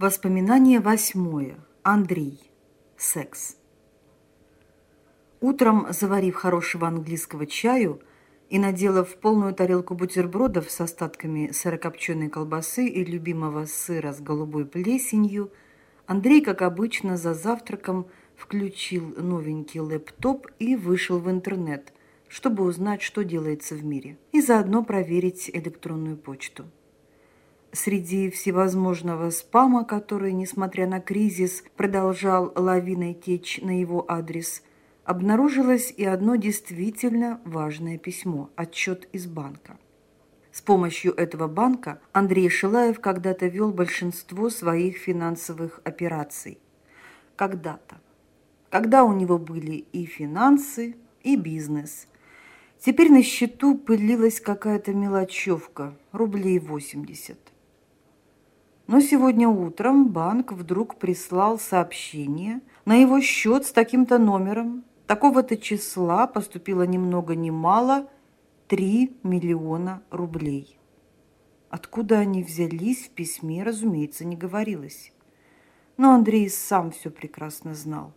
Воспоминание восьмое. Андрей. Секс. Утром, заварив хорошего английского чаю и наделав полную тарелку бутербродов с остатками сырокопченой колбасы и любимого сыра с голубой плесенью, Андрей, как обычно, за завтраком включил новенький лэптоп и вышел в интернет, чтобы узнать, что делается в мире, и заодно проверить электронную почту. Среди всевозможного спама, который, несмотря на кризис, продолжал лавиной течь на его адрес, обнаружилось и одно действительно важное письмо – отчет из банка. С помощью этого банка Андрей Шилаев когда-то вел большинство своих финансовых операций. Когда-то. Когда у него были и финансы, и бизнес. Теперь на счету пылилась какая-то мелочевка, рублей 80. Но сегодня утром банк вдруг прислал сообщение на его счет с таким-то номером. Такого-то числа поступило ни много ни мало 3 миллиона рублей. Откуда они взялись, в письме, разумеется, не говорилось. Но Андрей сам все прекрасно знал.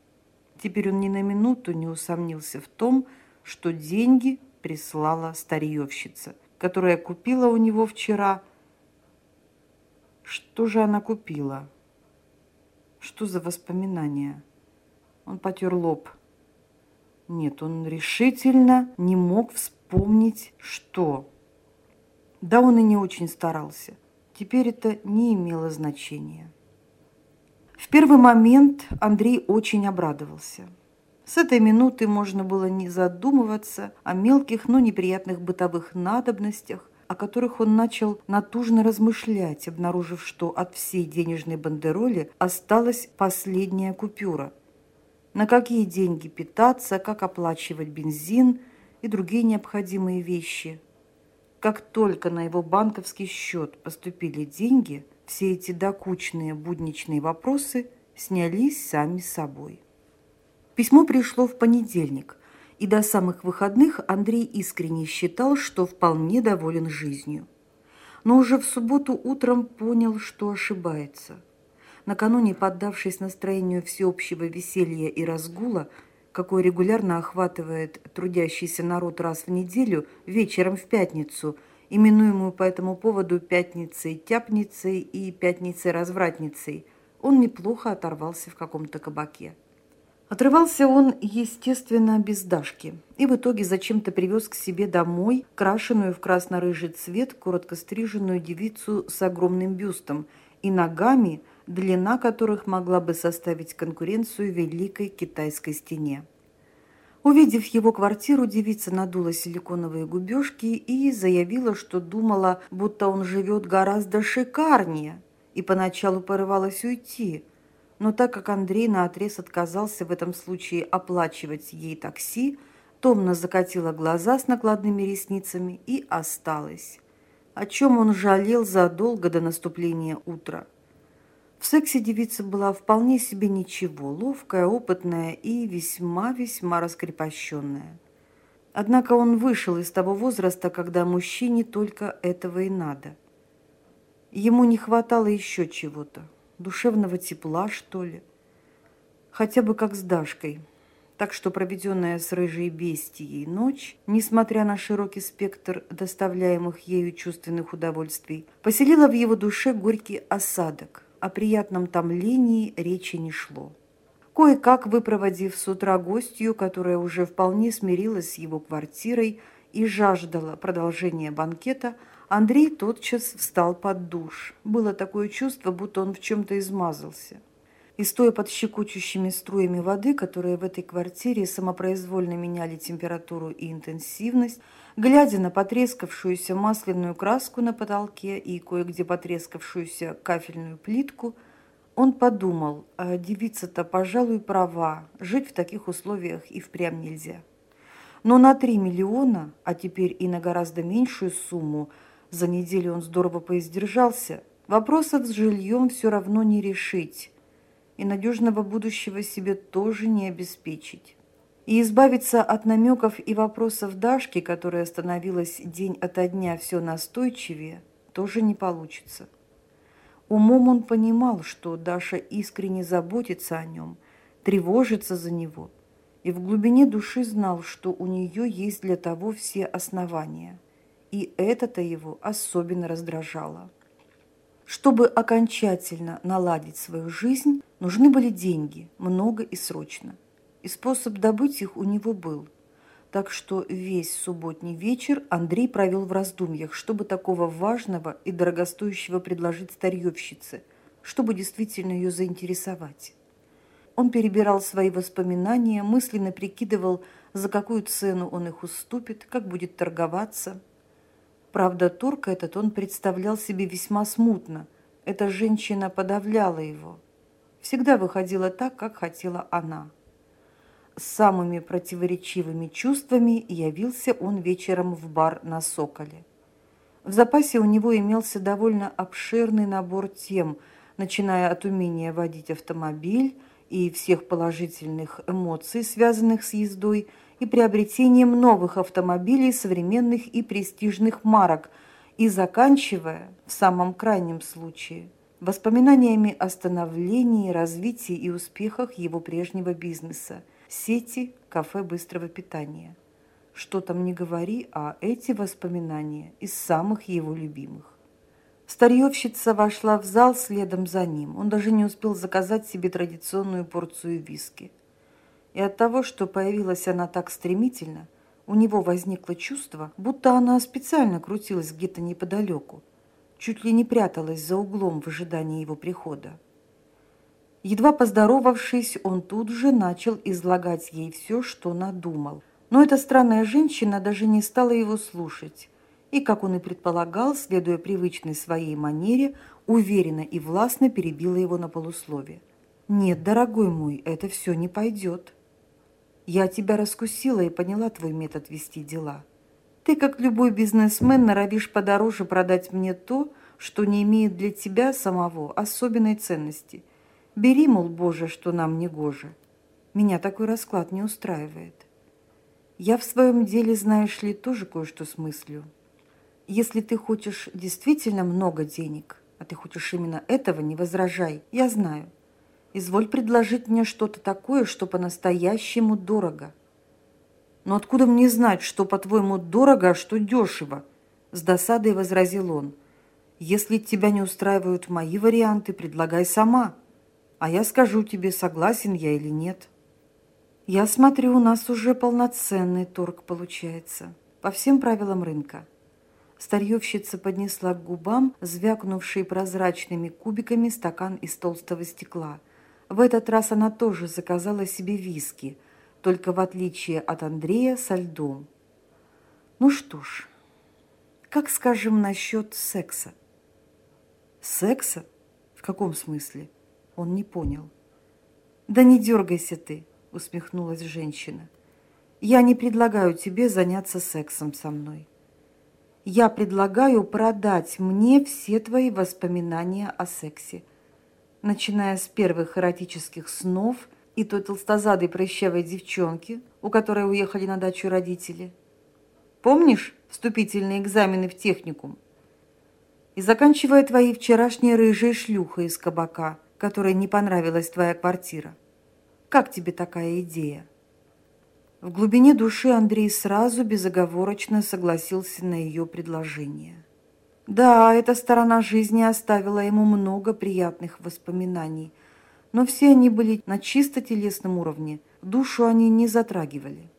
Теперь он ни на минуту не усомнился в том, что деньги прислала старьевщица, которая купила у него вчера – что же она купила? Что за воспоминания? Он потер лоб. Нет, он решительно не мог вспомнить, что. Да он и не очень старался. Теперь это не имело значения. В первый момент Андрей очень обрадовался. С этой минуты можно было не задумываться о мелких, но неприятных бытовых надобностях, о которых он начал натужно размышлять, обнаружив, что от всей денежной бандероли осталась последняя купюра. На какие деньги питаться, как оплачивать бензин и другие необходимые вещи. Как только на его банковский счет поступили деньги, все эти докучные будничные вопросы снялись сами собой. Письмо пришло в понедельник – и до самых выходных Андрей искренне считал, что вполне доволен жизнью. Но уже в субботу утром понял, что ошибается. Накануне, поддавшись настроению всеобщего веселья и разгула, какой регулярно охватывает трудящийся народ раз в неделю, вечером в пятницу, именуемую по этому поводу «пятницей-тяпницей» и «пятницей-развратницей», он неплохо оторвался в каком-то кабаке. Отрывался он, естественно, без Дашки, и в итоге зачем-то привез к себе домой крашеную в красно-рыжий цвет коротко стриженную девицу с огромным бюстом и ногами, длина которых могла бы составить конкуренцию Великой Китайской стене. Увидев его квартиру, девица надула силиконовые губежки и заявила, что думала, будто он живет гораздо шикарнее, и поначалу порывалась уйти – но так как Андрей наотрез отказался в этом случае оплачивать ей такси, томно закатила глаза с накладными ресницами и осталась. О чем он жалел задолго до наступления утра. В сексе девица была вполне себе ничего, ловкая, опытная и весьма-весьма раскрепощенная. Однако он вышел из того возраста, когда мужчине только этого и надо. Ему не хватало еще чего-то душевного тепла, что ли. Хотя бы как с Дашкой. Так что проведенная с рыжей бестией ночь, несмотря на широкий спектр доставляемых ею чувственных удовольствий, поселила в его душе горький осадок. О приятном томлении речи не шло. Кое-как выпроводив с утра гостью, которая уже вполне смирилась с его квартирой и жаждала продолжения банкета, Андрей тотчас встал под душ. Было такое чувство, будто он в чем-то измазался. И стоя под щекочущими струями воды, которые в этой квартире самопроизвольно меняли температуру и интенсивность, глядя на потрескавшуюся масляную краску на потолке и кое-где потрескавшуюся кафельную плитку, он подумал, а девица-то, пожалуй, права, жить в таких условиях и впрямь нельзя. Но на 3 миллиона, а теперь и на гораздо меньшую сумму – за неделю он здорово поиздержался. Вопросов с жильем все равно не решить. И надежного будущего себе тоже не обеспечить. И избавиться от намеков и вопросов Дашки, которая становилась день ото дня все настойчивее, тоже не получится. Умом он понимал, что Даша искренне заботится о нем, тревожится за него, и в глубине души знал, что у нее есть для того все основания. И это-то его особенно раздражало. Чтобы окончательно наладить свою жизнь, нужны были деньги, много и срочно. И способ добыть их у него был. Так что весь субботний вечер Андрей провел в раздумьях, чтобы такого важного и дорогостоящего предложить старьевщице, чтобы действительно ее заинтересовать. Он перебирал свои воспоминания, мысленно прикидывал, за какую цену он их уступит, как будет торговаться. Правда, торг этот он представлял себе весьма смутно. Эта женщина подавляла его. Всегда выходила так, как хотела она с самыми противоречивыми чувствами явился он вечером в бар на Соколе. В запасе у него имелся довольно обширный набор тем, начиная от умения водить автомобиль и всех положительных эмоций, связанных с ездой, и приобретением новых автомобилей современных и престижных марок, и заканчивая, в самом крайнем случае, воспоминаниями о становлении, развитии и успехах его прежнего бизнеса – сети кафе быстрого питания. Что там не говори, а эти воспоминания из самых его любимых. Старьевщица вошла в зал следом за ним. Он даже не успел заказать себе традиционную порцию виски. И от того, что появилась она так стремительно, у него возникло чувство, будто она специально крутилась где-то неподалеку, чуть ли не пряталась за углом в ожидании его прихода. Едва поздоровавшись, он тут же начал излагать ей все, что надумал. Но эта странная женщина даже не стала его слушать. И, как он и предполагал, следуя привычной своей манере, уверенно и властно перебила его на полусловие. «Нет, дорогой мой, это все не пойдет. Я тебя раскусила и поняла твой метод вести дела. Ты, как любой бизнесмен, норовишь подороже продать мне то, что не имеет для тебя самого особенной ценности – Бери, мол, Боже, что нам не гоже. Меня такой расклад не устраивает. Я в своем деле, знаешь ли, тоже кое-что смыслю. Если ты хочешь действительно много денег, а ты хочешь именно этого, не возражай, я знаю. Изволь предложить мне что-то такое, что по-настоящему дорого. Но откуда мне знать, что, по-твоему, дорого, а что дешево? С досадой возразил он. Если тебя не устраивают мои варианты, предлагай сама а я скажу тебе, согласен я или нет. Я смотрю, у нас уже полноценный торг получается, по всем правилам рынка. Старьевщица поднесла к губам звякнувший прозрачными кубиками стакан из толстого стекла. В этот раз она тоже заказала себе виски, только в отличие от Андрея со льдом. Ну что ж, как скажем насчет секса? Секса? В каком смысле? Он не понял. «Да не дергайся ты», – усмехнулась женщина. «Я не предлагаю тебе заняться сексом со мной. Я предлагаю продать мне все твои воспоминания о сексе, начиная с первых эротических снов и той толстозадой прыщавой девчонки, у которой уехали на дачу родители. Помнишь вступительные экзамены в техникум? И заканчивая твои вчерашние рыжие шлюха из кабака – которой не понравилась твоя квартира. Как тебе такая идея?» В глубине души Андрей сразу безоговорочно согласился на ее предложение. Да, эта сторона жизни оставила ему много приятных воспоминаний, но все они были на чисто телесном уровне, душу они не затрагивали.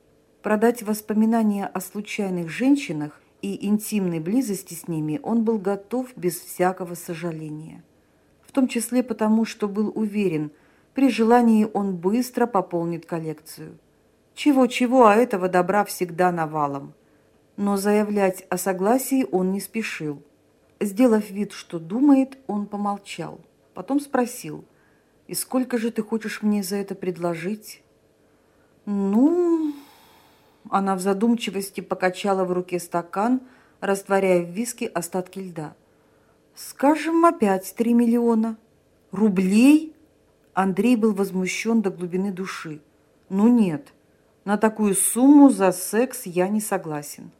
Продать воспоминания о случайных женщинах и интимной близости с ними он был готов без всякого сожаления том числе потому, что был уверен, при желании он быстро пополнит коллекцию. Чего-чего, а этого добра всегда навалом. Но заявлять о согласии он не спешил. Сделав вид, что думает, он помолчал. Потом спросил, «И сколько же ты хочешь мне за это предложить?» «Ну...» Она в задумчивости покачала в руке стакан, растворяя в виске остатки льда. Скажем, опять три миллиона. Рублей? Андрей был возмущен до глубины души. Ну нет, на такую сумму за секс я не согласен.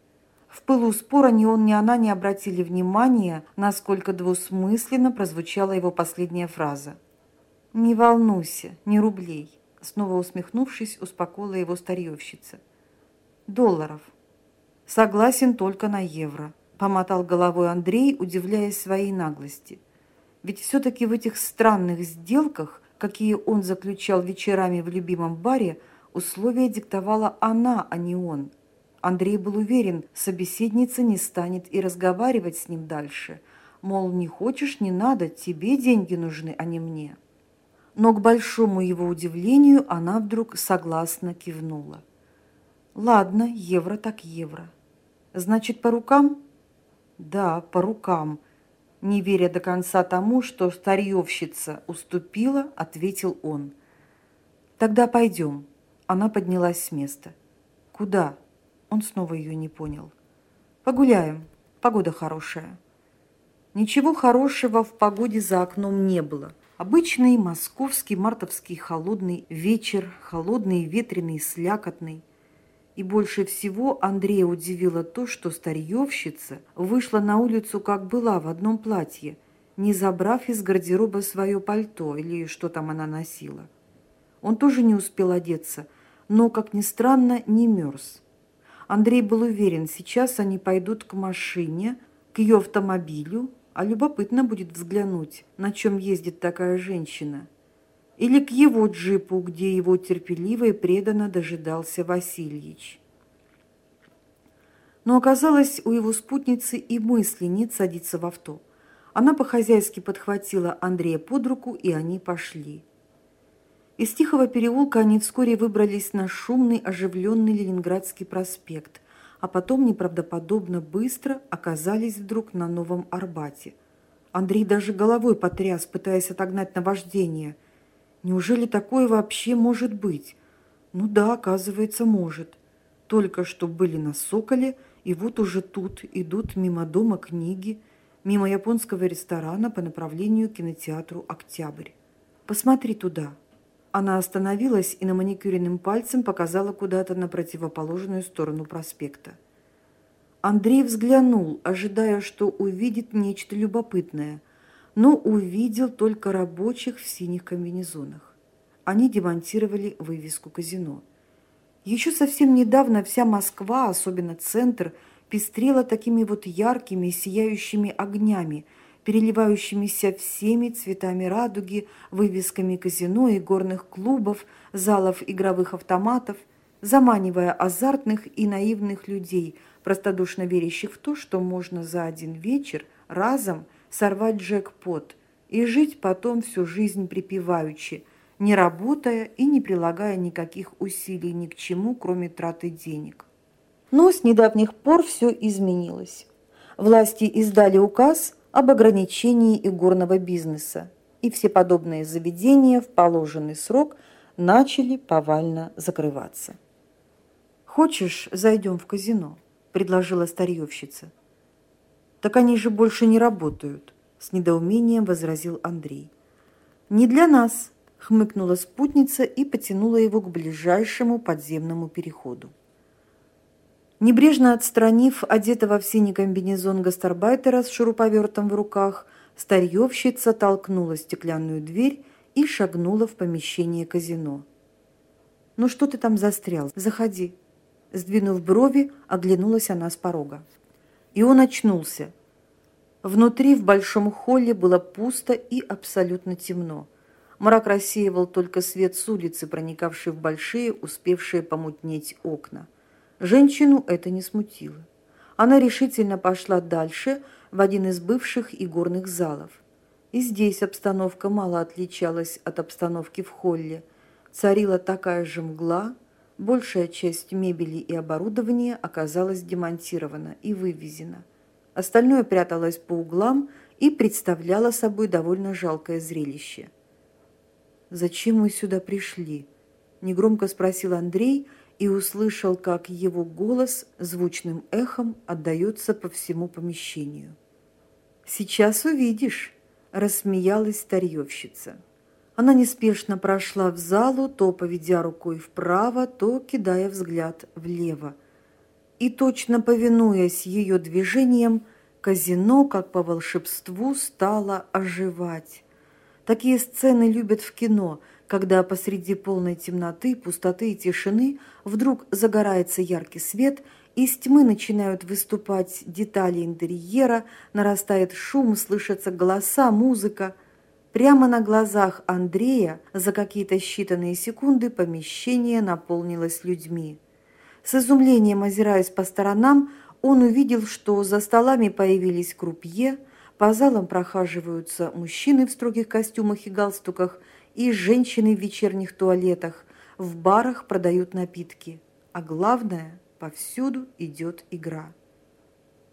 В пылу спора ни он, ни она не обратили внимания, насколько двусмысленно прозвучала его последняя фраза. «Не волнуйся, не рублей», — снова усмехнувшись, успокоила его старьевщица. «Долларов. Согласен только на евро», — помотал головой Андрей, удивляясь своей наглости. Ведь все-таки в этих странных сделках, какие он заключал вечерами в любимом баре, условия диктовала она, а не он — Андрей был уверен, собеседница не станет и разговаривать с ним дальше. Мол, не хочешь, не надо, тебе деньги нужны, а не мне. Но к большому его удивлению она вдруг согласно кивнула. «Ладно, евро так евро. Значит, по рукам?» «Да, по рукам», не веря до конца тому, что старьевщица уступила, ответил он. «Тогда пойдем». Она поднялась с места. «Куда?» Он снова ее не понял. «Погуляем. Погода хорошая». Ничего хорошего в погоде за окном не было. Обычный московский мартовский холодный вечер, холодный, ветреный, слякотный. И больше всего Андрея удивило то, что старьевщица вышла на улицу, как была, в одном платье, не забрав из гардероба свое пальто или что там она носила. Он тоже не успел одеться, но, как ни странно, не мерз. Андрей был уверен, сейчас они пойдут к машине, к ее автомобилю, а любопытно будет взглянуть, на чем ездит такая женщина. Или к его джипу, где его терпеливо и преданно дожидался Васильевич. Но оказалось, у его спутницы и мысли нет садиться в авто. Она по-хозяйски подхватила Андрея под руку, и они пошли. Из Тихого переулка они вскоре выбрались на шумный, оживленный Ленинградский проспект, а потом неправдоподобно быстро оказались вдруг на Новом Арбате. Андрей даже головой потряс, пытаясь отогнать наваждение. Неужели такое вообще может быть? Ну да, оказывается, может. Только что были на Соколе, и вот уже тут идут мимо дома книги, мимо японского ресторана по направлению к кинотеатру «Октябрь». «Посмотри туда», она остановилась и на маникюренным пальцем показала куда-то на противоположную сторону проспекта. Андрей взглянул, ожидая, что увидит нечто любопытное, но увидел только рабочих в синих комбинезонах. Они демонтировали вывеску казино. Еще совсем недавно вся Москва, особенно центр, пестрела такими вот яркими, сияющими огнями – переливающимися всеми цветами радуги, вывесками казино и горных клубов, залов игровых автоматов, заманивая азартных и наивных людей, простодушно верящих в то, что можно за один вечер разом сорвать джекпот и жить потом всю жизнь припеваючи, не работая и не прилагая никаких усилий ни к чему, кроме траты денег. Но с недавних пор все изменилось. Власти издали указ – об ограничении игорного бизнеса, и все подобные заведения в положенный срок начали повально закрываться. «Хочешь, зайдем в казино?» – предложила старьевщица. «Так они же больше не работают», – с недоумением возразил Андрей. «Не для нас», – хмыкнула спутница и потянула его к ближайшему подземному переходу. Небрежно отстранив одетого в синий комбинезон гастарбайтера с шуруповертом в руках, старьевщица толкнула стеклянную дверь и шагнула в помещение казино. «Ну что ты там застрял? Заходи!» Сдвинув брови, оглянулась она с порога. И он очнулся. Внутри в большом холле было пусто и абсолютно темно. Мрак рассеивал только свет с улицы, проникавший в большие, успевшие помутнеть окна. Женщину это не смутило. Она решительно пошла дальше, в один из бывших игорных залов. И здесь обстановка мало отличалась от обстановки в холле. Царила такая же мгла, большая часть мебели и оборудования оказалась демонтирована и вывезена. Остальное пряталось по углам и представляло собой довольно жалкое зрелище. «Зачем мы сюда пришли?» – негромко спросил Андрей – и услышал, как его голос звучным эхом отдается по всему помещению. «Сейчас увидишь», – рассмеялась старьевщица. Она неспешно прошла в залу, то поведя рукой вправо, то кидая взгляд влево. и, точно повинуясь ее движениям, казино, как по волшебству, стало оживать. Такие сцены любят в кино, когда посреди полной темноты, пустоты и тишины вдруг загорается яркий свет, из тьмы начинают выступать детали интерьера, нарастает шум, слышатся голоса, музыка. Прямо на глазах Андрея за какие-то считанные секунды помещение наполнилось людьми. С изумлением озираясь по сторонам, он увидел, что за столами появились крупье, по залам прохаживаются мужчины в строгих костюмах и галстуках и женщины в вечерних туалетах, в барах продают напитки. А главное, повсюду идет игра.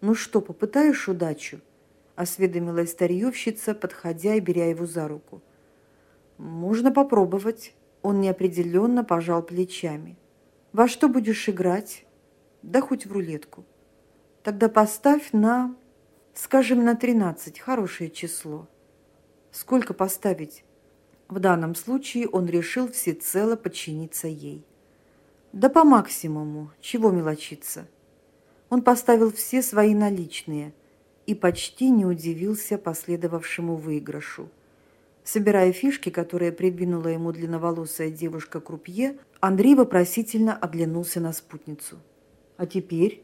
«Ну что, попытаешь удачу?» – осведомилась старьевщица, подходя и беря его за руку. «Можно попробовать». Он неопределенно пожал плечами. Во что будешь играть? Да хоть в рулетку. Тогда поставь на, скажем, на 13, хорошее число. Сколько поставить? В данном случае он решил всецело подчиниться ей. Да по максимуму, чего мелочиться. Он поставил все свои наличные и почти не удивился последовавшему выигрышу. Собирая фишки, которые придвинула ему длинноволосая девушка-крупье, Андрей вопросительно оглянулся на спутницу. «А теперь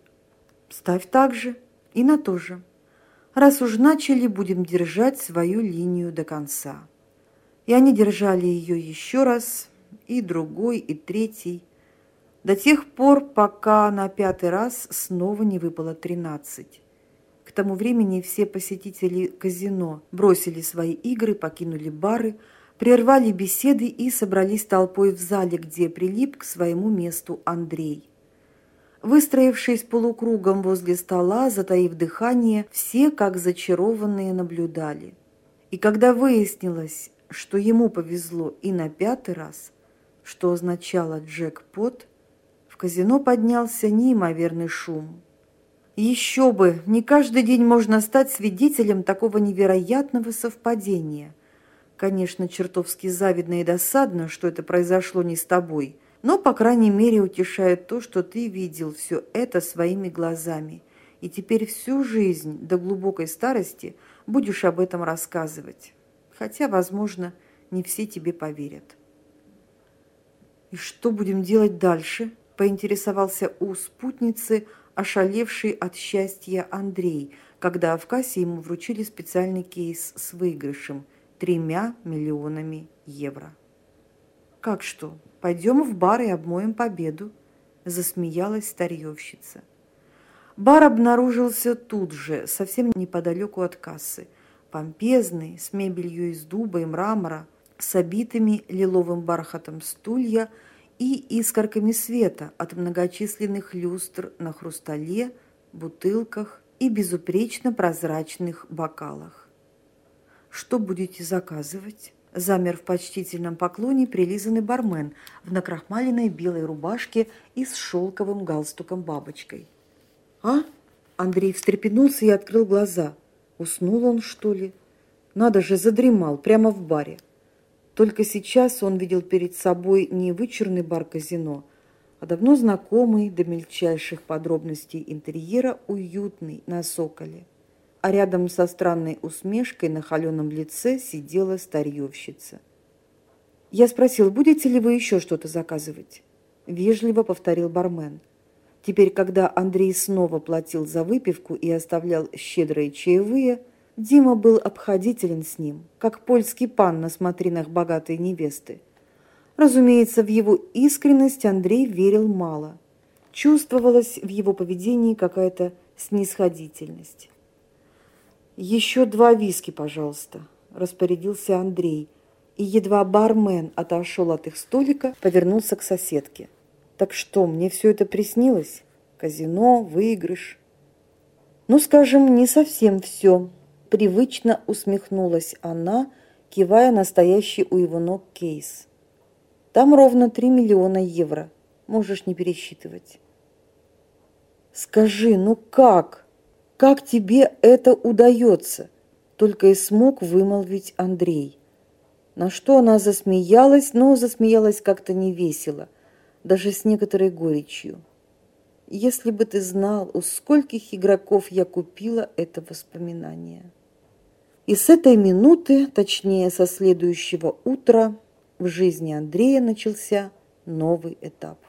ставь так же и на то же. Раз уж начали, будем держать свою линию до конца». И они держали ее еще раз, и другой, и третий, до тех пор, пока на пятый раз снова не выпало тринадцать тому времени все посетители казино бросили свои игры, покинули бары, прервали беседы и собрались толпой в зале, где прилип к своему месту Андрей. Выстроившись полукругом возле стола, затаив дыхание, все, как зачарованные, наблюдали. И когда выяснилось, что ему повезло и на пятый раз, что означало джекпот, в казино поднялся неимоверный шум – еще бы, не каждый день можно стать свидетелем такого невероятного совпадения. Конечно, чертовски завидно и досадно, что это произошло не с тобой, но, по крайней мере, утешает то, что ты видел все это своими глазами, и теперь всю жизнь до глубокой старости будешь об этом рассказывать. Хотя, возможно, не все тебе поверят. «И что будем делать дальше?» – поинтересовался у спутницы – ошалевший от счастья Андрей, когда в кассе ему вручили специальный кейс с выигрышем – тремя миллионами евро. «Как что, пойдем в бар и обмоем победу?» – засмеялась старьевщица. Бар обнаружился тут же, совсем неподалеку от кассы. Помпезный, с мебелью из дуба и мрамора, с обитыми лиловым бархатом стулья – и искорками света от многочисленных люстр на хрустале, бутылках и безупречно прозрачных бокалах. «Что будете заказывать?» Замер в почтительном поклоне прилизанный бармен в накрахмаленной белой рубашке и с шелковым галстуком-бабочкой. «А?» Андрей встрепенулся и открыл глаза. Уснул он, что ли? Надо же, задремал прямо в баре. Только сейчас он видел перед собой не вычурный бар-казино, а давно знакомый до мельчайших подробностей интерьера уютный на соколе. А рядом со странной усмешкой на холеном лице сидела старьевщица. «Я спросил, будете ли вы еще что-то заказывать?» Вежливо повторил бармен. Теперь, когда Андрей снова платил за выпивку и оставлял щедрые чаевые – Дима был обходителен с ним, как польский пан на смотринах богатой невесты. Разумеется, в его искренность Андрей верил мало. Чувствовалась в его поведении какая-то снисходительность. «Еще два виски, пожалуйста», – распорядился Андрей, и едва бармен отошел от их столика, повернулся к соседке. «Так что, мне все это приснилось? Казино, выигрыш?» «Ну, скажем, не совсем все», Привычно усмехнулась она, кивая настоящий у его ног кейс. Там ровно три миллиона евро. Можешь не пересчитывать. Скажи, ну как? Как тебе это удается? Только и смог вымолвить Андрей. На что она засмеялась, но засмеялась как-то невесело, даже с некоторой горечью. если бы ты знал, у скольких игроков я купила это воспоминание. И с этой минуты, точнее со следующего утра, в жизни Андрея начался новый этап.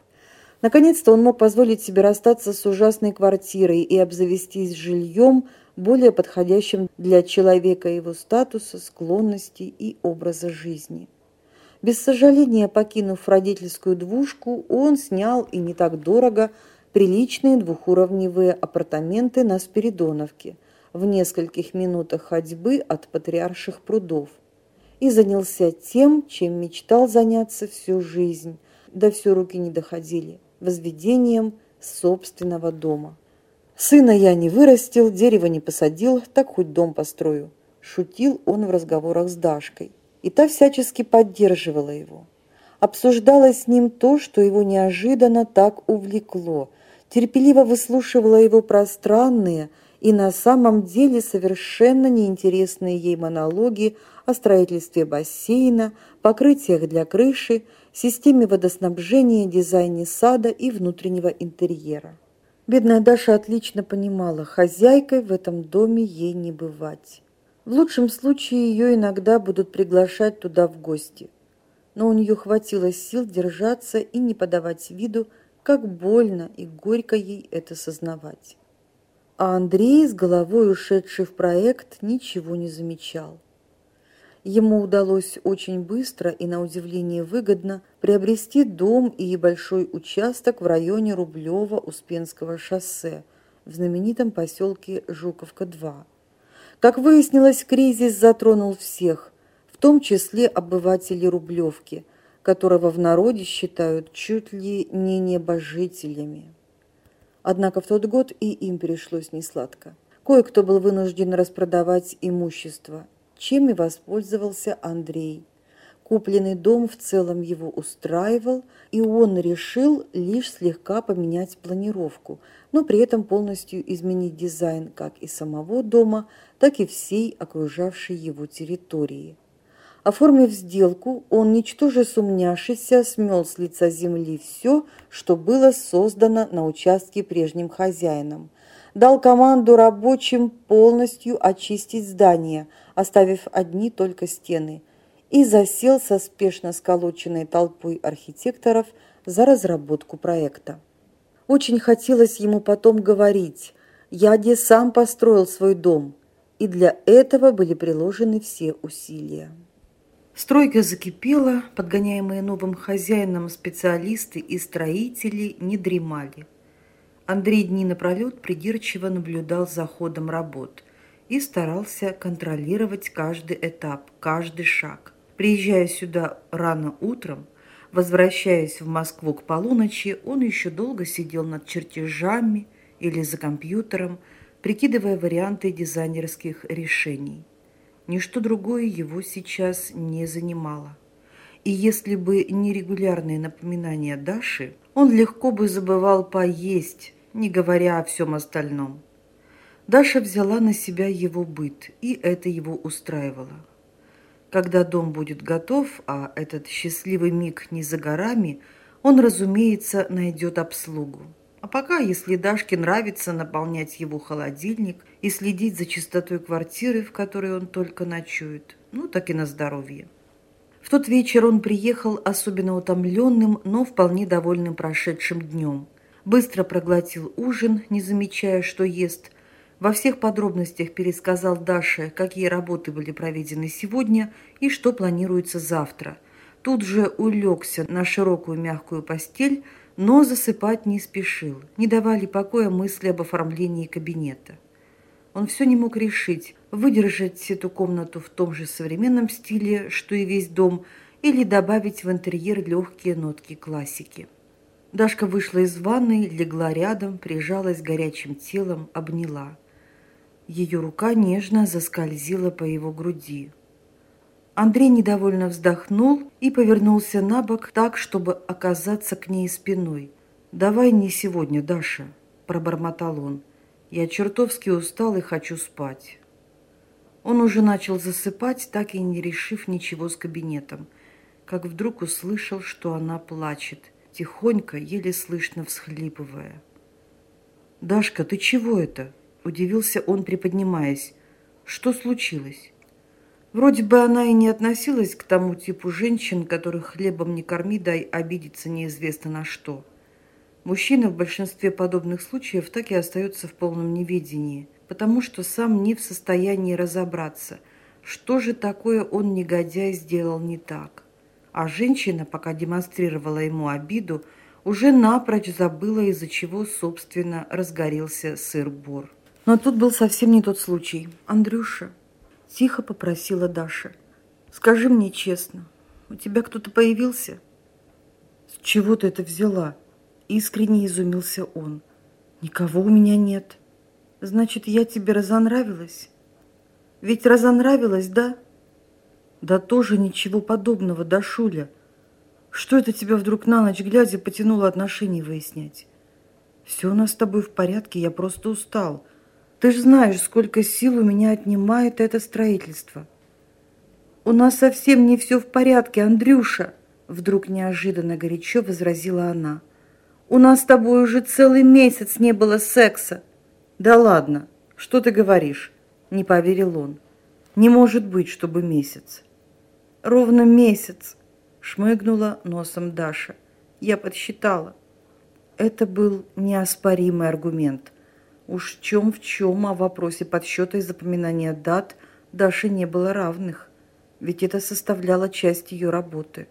Наконец-то он мог позволить себе расстаться с ужасной квартирой и обзавестись жильем, более подходящим для человека его статуса, склонностей и образа жизни. Без сожаления покинув родительскую двушку, он снял и не так дорого приличные двухуровневые апартаменты на Спиридоновке в нескольких минутах ходьбы от патриарших прудов и занялся тем, чем мечтал заняться всю жизнь, да все руки не доходили – возведением собственного дома. Сына я не вырастил, дерево не посадил, так хоть дом построю. Шутил он в разговорах с Дашкой. И та всячески поддерживала его. Обсуждала с ним то, что его неожиданно так увлекло. Терпеливо выслушивала его пространные и на самом деле совершенно неинтересные ей монологи о строительстве бассейна, покрытиях для крыши, системе водоснабжения, дизайне сада и внутреннего интерьера. Бедная Даша отлично понимала, хозяйкой в этом доме ей не бывать. В лучшем случае ее иногда будут приглашать туда в гости. Но у нее хватило сил держаться и не подавать виду, как больно и горько ей это сознавать. А Андрей, с головой ушедший в проект, ничего не замечал. Ему удалось очень быстро и, на удивление, выгодно приобрести дом и большой участок в районе Рублева-Успенского шоссе в знаменитом поселке Жуковка-2. Как выяснилось, кризис затронул всех, в том числе обывателей Рублевки, которого в народе считают чуть ли не небожителями. Однако в тот год и им пришлось несладко. Кое-кто был вынужден распродавать имущество – чем и воспользовался Андрей. Купленный дом в целом его устраивал, и он решил лишь слегка поменять планировку, но при этом полностью изменить дизайн как и самого дома, так и всей окружавшей его территории. Оформив сделку, он, ничтоже сумняшися, смел с лица земли все, что было создано на участке прежним хозяином. Дал команду рабочим полностью очистить здание – оставив одни только стены, и засел со спешно сколоченной толпой архитекторов за разработку проекта. Очень хотелось ему потом говорить «Яде сам построил свой дом», и для этого были приложены все усилия. Стройка закипела, подгоняемые новым хозяином специалисты и строители не дремали. Андрей дни напролет придирчиво наблюдал за ходом работ и старался контролировать каждый этап, каждый шаг. Приезжая сюда рано утром, возвращаясь в Москву к полуночи, он еще долго сидел над чертежами или за компьютером, прикидывая варианты дизайнерских решений. Ничто другое его сейчас не занимало. И если бы не регулярные напоминания Даши, он легко бы забывал поесть, не говоря о всем остальном. Даша взяла на себя его быт, и это его устраивало. Когда дом будет готов, а этот счастливый миг не за горами, он, разумеется, найдет обслугу. А пока, если Дашке нравится наполнять его холодильник и следить за чистотой квартиры, в которой он только ночует, ну так и на здоровье. В тот вечер он приехал особенно утомленным, но вполне довольным прошедшим днем. Быстро проглотил ужин, не замечая, что ест – во всех подробностях пересказал Даше, какие работы были проведены сегодня и что планируется завтра. Тут же улегся на широкую мягкую постель, но засыпать не спешил. Не давали покоя мысли об оформлении кабинета. Он все не мог решить, выдержать эту комнату в том же современном стиле, что и весь дом, или добавить в интерьер легкие нотки классики. Дашка вышла из ванной, легла рядом, прижалась горячим телом, обняла. Ее рука нежно заскользила по его груди. Андрей недовольно вздохнул и повернулся на бок так, чтобы оказаться к ней спиной. «Давай не сегодня, Даша», – пробормотал он. «Я чертовски устал и хочу спать». Он уже начал засыпать, так и не решив ничего с кабинетом, как вдруг услышал, что она плачет, тихонько, еле слышно всхлипывая. «Дашка, ты чего это?» – удивился он, приподнимаясь. «Что случилось?» Вроде бы она и не относилась к тому типу женщин, которых хлебом не корми, дай обидеться неизвестно на что. Мужчина в большинстве подобных случаев так и остается в полном неведении, потому что сам не в состоянии разобраться, что же такое он, негодяй, сделал не так. А женщина, пока демонстрировала ему обиду, уже напрочь забыла, из-за чего, собственно, разгорелся сыр-бор. Но тут был совсем не тот случай. «Андрюша», – тихо попросила Даша, – «скажи мне честно, у тебя кто-то появился?» «С чего ты это взяла?» – искренне изумился он. «Никого у меня нет. Значит, я тебе разонравилась?» «Ведь разонравилась, да?» «Да тоже ничего подобного, Дашуля. Что это тебя вдруг на ночь глядя потянуло отношения выяснять? Все у нас с тобой в порядке, я просто устал. Ты же знаешь, сколько сил у меня отнимает это строительство. У нас совсем не все в порядке, Андрюша, вдруг неожиданно горячо возразила она. У нас с тобой уже целый месяц не было секса. Да ладно, что ты говоришь? Не поверил он. Не может быть, чтобы месяц. Ровно месяц шмыгнула носом Даша. Я подсчитала. Это был неоспоримый аргумент. Уж чем в чем, а в вопросе подсчета и запоминания дат Даше не было равных. Ведь это составляло часть ее работы.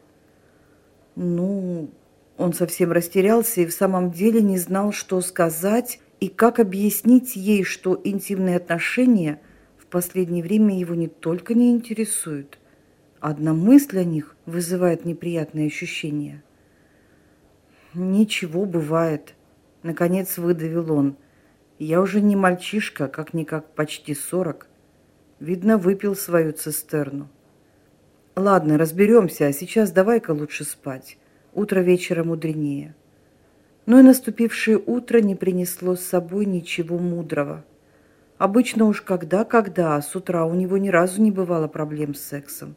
Ну, он совсем растерялся и в самом деле не знал, что сказать и как объяснить ей, что интимные отношения в последнее время его не только не интересуют – Одна мысль о них вызывает неприятные ощущения. «Ничего, бывает», — наконец выдавил он. «Я уже не мальчишка, как-никак почти сорок. Видно, выпил свою цистерну. Ладно, разберемся, а сейчас давай-ка лучше спать. Утро вечера мудренее». Но и наступившее утро не принесло с собой ничего мудрого. Обычно уж когда-когда, а с утра у него ни разу не бывало проблем с сексом.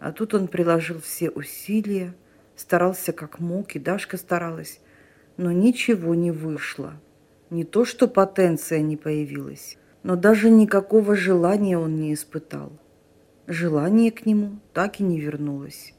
А тут он приложил все усилия, старался как мог, и Дашка старалась, но ничего не вышло. Не то, что потенция не появилась, но даже никакого желания он не испытал. Желание к нему так и не вернулось.